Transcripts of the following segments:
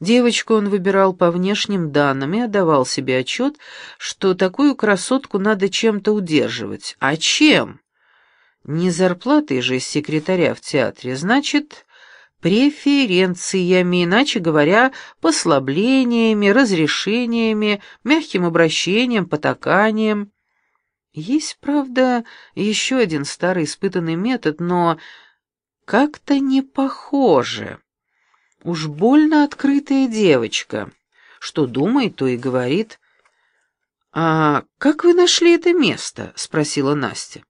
Девочку он выбирал по внешним данным и отдавал себе отчет, что такую красотку надо чем-то удерживать. А чем? Не зарплатой же секретаря в театре, значит, преференциями, иначе говоря, послаблениями, разрешениями, мягким обращением, потаканием. Есть, правда, еще один старый испытанный метод, но как-то не похоже. Уж больно открытая девочка. Что думает, то и говорит. «А как вы нашли это место?» — спросила Настя.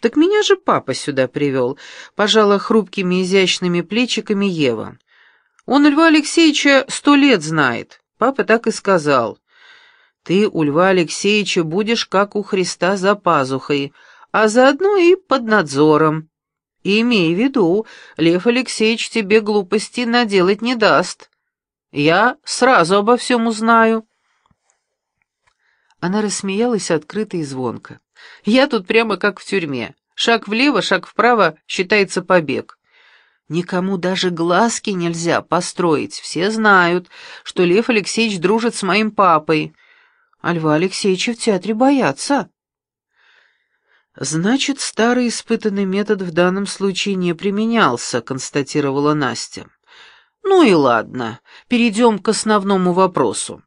«Так меня же папа сюда привел», — пожала хрупкими изящными плечиками Ева. «Он Льва Алексеевича сто лет знает. Папа так и сказал. Ты у Льва Алексеевича будешь, как у Христа, за пазухой, а заодно и под надзором. Имей в виду, Лев Алексеевич тебе глупости наделать не даст. Я сразу обо всем узнаю». Она рассмеялась открыто и звонко. «Я тут прямо как в тюрьме. Шаг влево, шаг вправо считается побег. Никому даже глазки нельзя построить. Все знают, что Лев Алексеевич дружит с моим папой. А Льва Алексеевича в театре боятся». «Значит, старый испытанный метод в данном случае не применялся», — констатировала Настя. «Ну и ладно, перейдем к основному вопросу.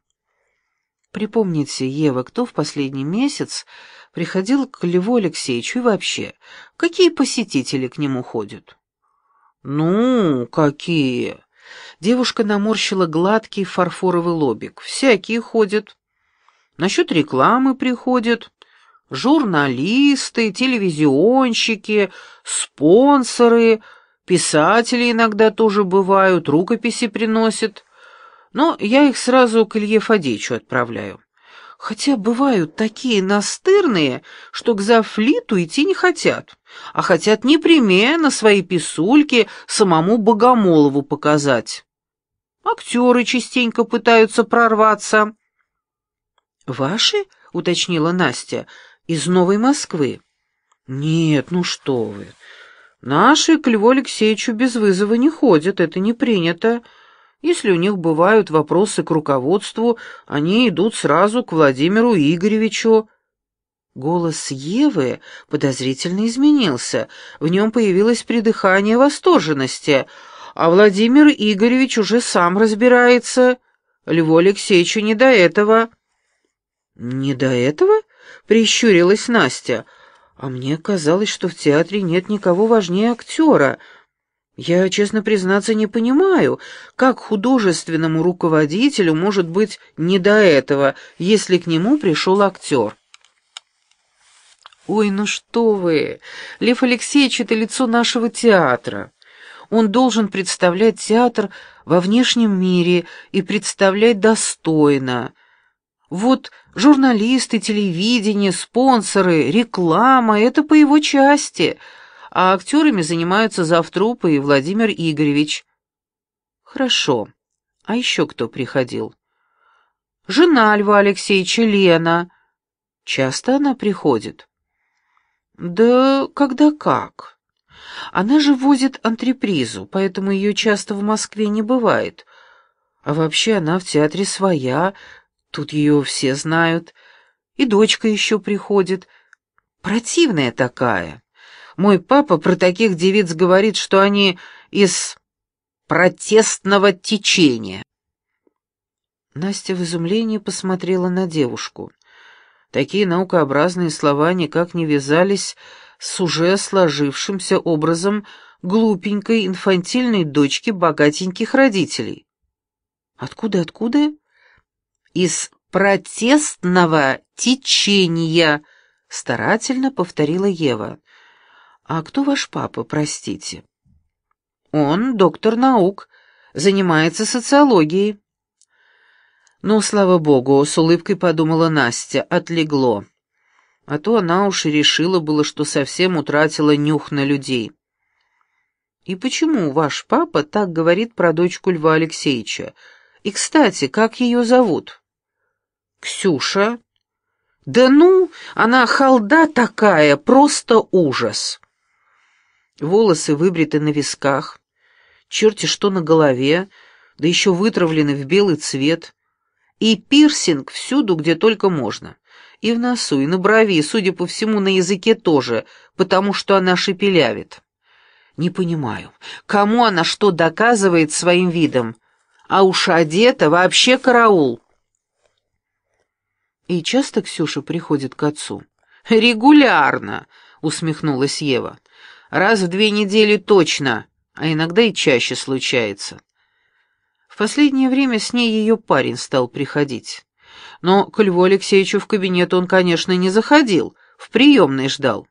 Припомните, Ева, кто в последний месяц приходил к Льву Алексеевичу и вообще, какие посетители к нему ходят?» «Ну, какие?» Девушка наморщила гладкий фарфоровый лобик. «Всякие ходят. Насчет рекламы приходят» журналисты, телевизионщики, спонсоры, писатели иногда тоже бывают, рукописи приносят. Но я их сразу к Илье Фадеичу отправляю. Хотя бывают такие настырные, что к Зафлиту идти не хотят, а хотят непременно свои писульки самому Богомолову показать. Актеры частенько пытаются прорваться. «Ваши?» — уточнила Настя — из Новой Москвы. Нет, ну что вы. Наши к Льву Алексеевичу без вызова не ходят, это не принято. Если у них бывают вопросы к руководству, они идут сразу к Владимиру Игоревичу. Голос Евы подозрительно изменился, в нем появилось придыхание восторженности, а Владимир Игоревич уже сам разбирается. Льву Алексеевичу не до этого. «Не до этого?» Прищурилась Настя. А мне казалось, что в театре нет никого важнее актера. Я, честно признаться, не понимаю, как художественному руководителю может быть не до этого, если к нему пришел актер. «Ой, ну что вы! Лев Алексеевич — это лицо нашего театра. Он должен представлять театр во внешнем мире и представлять достойно. Вот журналисты, телевидение, спонсоры, реклама — это по его части, а актерами занимаются Завтрупа и Владимир Игоревич. Хорошо. А еще кто приходил? Жена Льва Алексеевича Лена. Часто она приходит? Да когда как. Она же возит антрепризу, поэтому ее часто в Москве не бывает. А вообще она в театре своя, Тут ее все знают. И дочка еще приходит. Противная такая. Мой папа про таких девиц говорит, что они из протестного течения. Настя в изумлении посмотрела на девушку. Такие наукообразные слова никак не вязались с уже сложившимся образом глупенькой инфантильной дочки богатеньких родителей. «Откуда, откуда?» Из протестного течения», — старательно повторила Ева. «А кто ваш папа, простите?» «Он доктор наук, занимается социологией». «Ну, слава богу», — с улыбкой подумала Настя, — «отлегло». А то она уж и решила было, что совсем утратила нюх на людей. «И почему ваш папа так говорит про дочку Льва Алексеевича? И, кстати, как ее зовут?» «Ксюша?» «Да ну, она халда такая, просто ужас!» Волосы выбриты на висках, черти что на голове, да еще вытравлены в белый цвет. И пирсинг всюду, где только можно. И в носу, и на брови, и, судя по всему, на языке тоже, потому что она шепелявит. Не понимаю, кому она что доказывает своим видом? А уж одета вообще караул. И часто Ксюша приходит к отцу? Регулярно, усмехнулась Ева. Раз в две недели точно, а иногда и чаще случается. В последнее время с ней ее парень стал приходить. Но к Льву Алексеевичу в кабинет он, конечно, не заходил, в приемной ждал.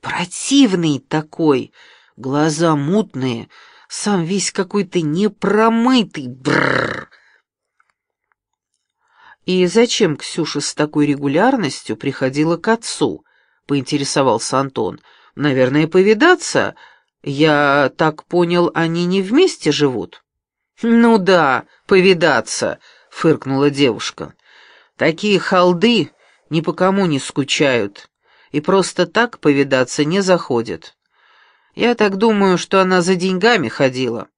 Противный такой, глаза мутные, сам весь какой-то непромытый, бррр. «И зачем Ксюша с такой регулярностью приходила к отцу?» — поинтересовался Антон. «Наверное, повидаться. Я так понял, они не вместе живут?» «Ну да, повидаться», — фыркнула девушка. «Такие халды ни по кому не скучают, и просто так повидаться не заходят. Я так думаю, что она за деньгами ходила».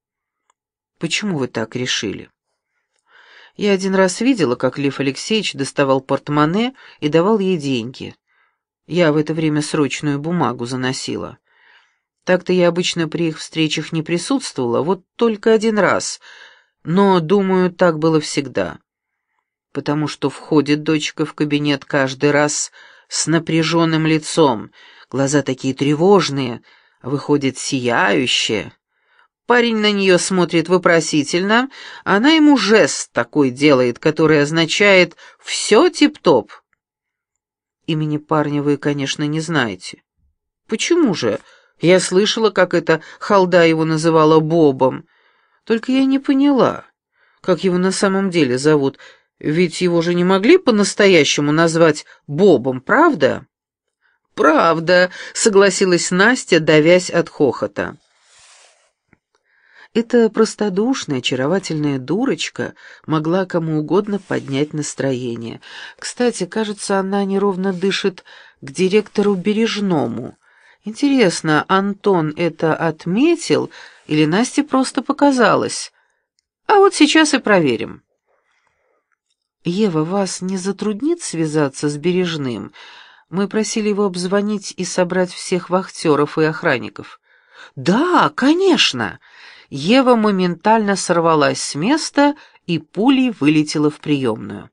«Почему вы так решили?» Я один раз видела, как Лев Алексеевич доставал портмоне и давал ей деньги. Я в это время срочную бумагу заносила. Так-то я обычно при их встречах не присутствовала, вот только один раз. Но, думаю, так было всегда. Потому что входит дочка в кабинет каждый раз с напряженным лицом, глаза такие тревожные, выходит сияющая. Парень на нее смотрит вопросительно, она ему жест такой делает, который означает «все тип-топ». Имени парня вы, конечно, не знаете. Почему же? Я слышала, как эта халда его называла Бобом. Только я не поняла, как его на самом деле зовут, ведь его же не могли по-настоящему назвать Бобом, правда? «Правда», — согласилась Настя, давясь от хохота. Эта простодушная, очаровательная дурочка могла кому угодно поднять настроение. Кстати, кажется, она неровно дышит к директору Бережному. Интересно, Антон это отметил или Насте просто показалось? А вот сейчас и проверим. «Ева, вас не затруднит связаться с Бережным? Мы просили его обзвонить и собрать всех вахтеров и охранников». «Да, конечно!» Ева моментально сорвалась с места и пулей вылетела в приемную.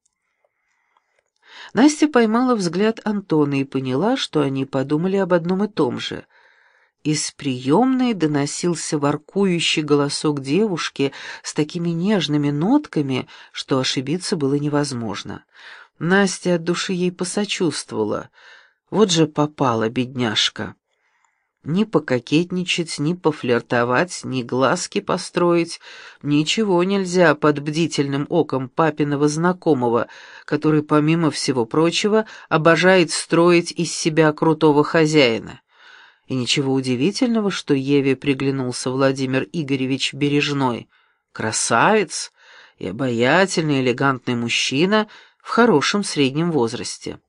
Настя поймала взгляд Антона и поняла, что они подумали об одном и том же. Из приемной доносился воркующий голосок девушки с такими нежными нотками, что ошибиться было невозможно. Настя от души ей посочувствовала. Вот же попала бедняжка. Ни пококетничать, ни пофлиртовать, ни глазки построить. Ничего нельзя под бдительным оком папиного знакомого, который, помимо всего прочего, обожает строить из себя крутого хозяина. И ничего удивительного, что Еве приглянулся Владимир Игоревич Бережной. Красавец и обаятельный, элегантный мужчина в хорошем среднем возрасте.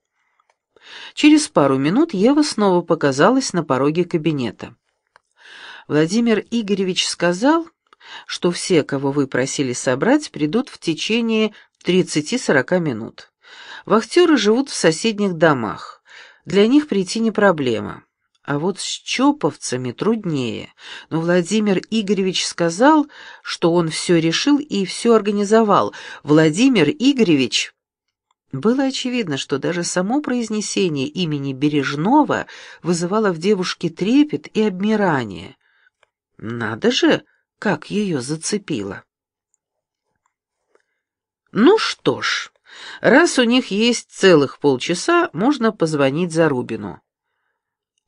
Через пару минут Ева снова показалась на пороге кабинета. Владимир Игоревич сказал, что все, кого вы просили собрать, придут в течение 30-40 минут. Вахтеры живут в соседних домах. Для них прийти не проблема. А вот с чоповцами труднее. Но Владимир Игоревич сказал, что он все решил и все организовал. Владимир Игоревич было очевидно, что даже само произнесение имени Бережного вызывало в девушке трепет и обмирание. Надо же, как ее зацепило. Ну что ж, раз у них есть целых полчаса, можно позвонить Зарубину.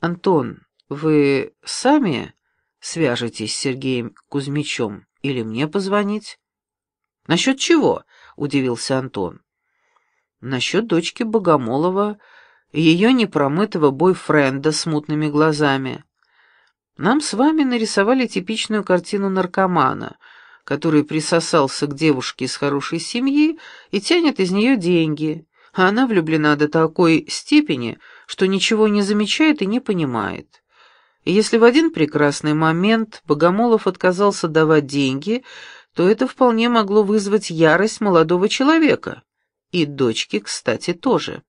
Антон, вы сами свяжетесь с Сергеем Кузьмичем или мне позвонить? Насчет чего? — удивился Антон. Насчет дочки Богомолова и ее непромытого бойфренда с мутными глазами. Нам с вами нарисовали типичную картину наркомана, который присосался к девушке из хорошей семьи и тянет из нее деньги, а она влюблена до такой степени, что ничего не замечает и не понимает. И если в один прекрасный момент Богомолов отказался давать деньги, то это вполне могло вызвать ярость молодого человека. И дочки, кстати, тоже.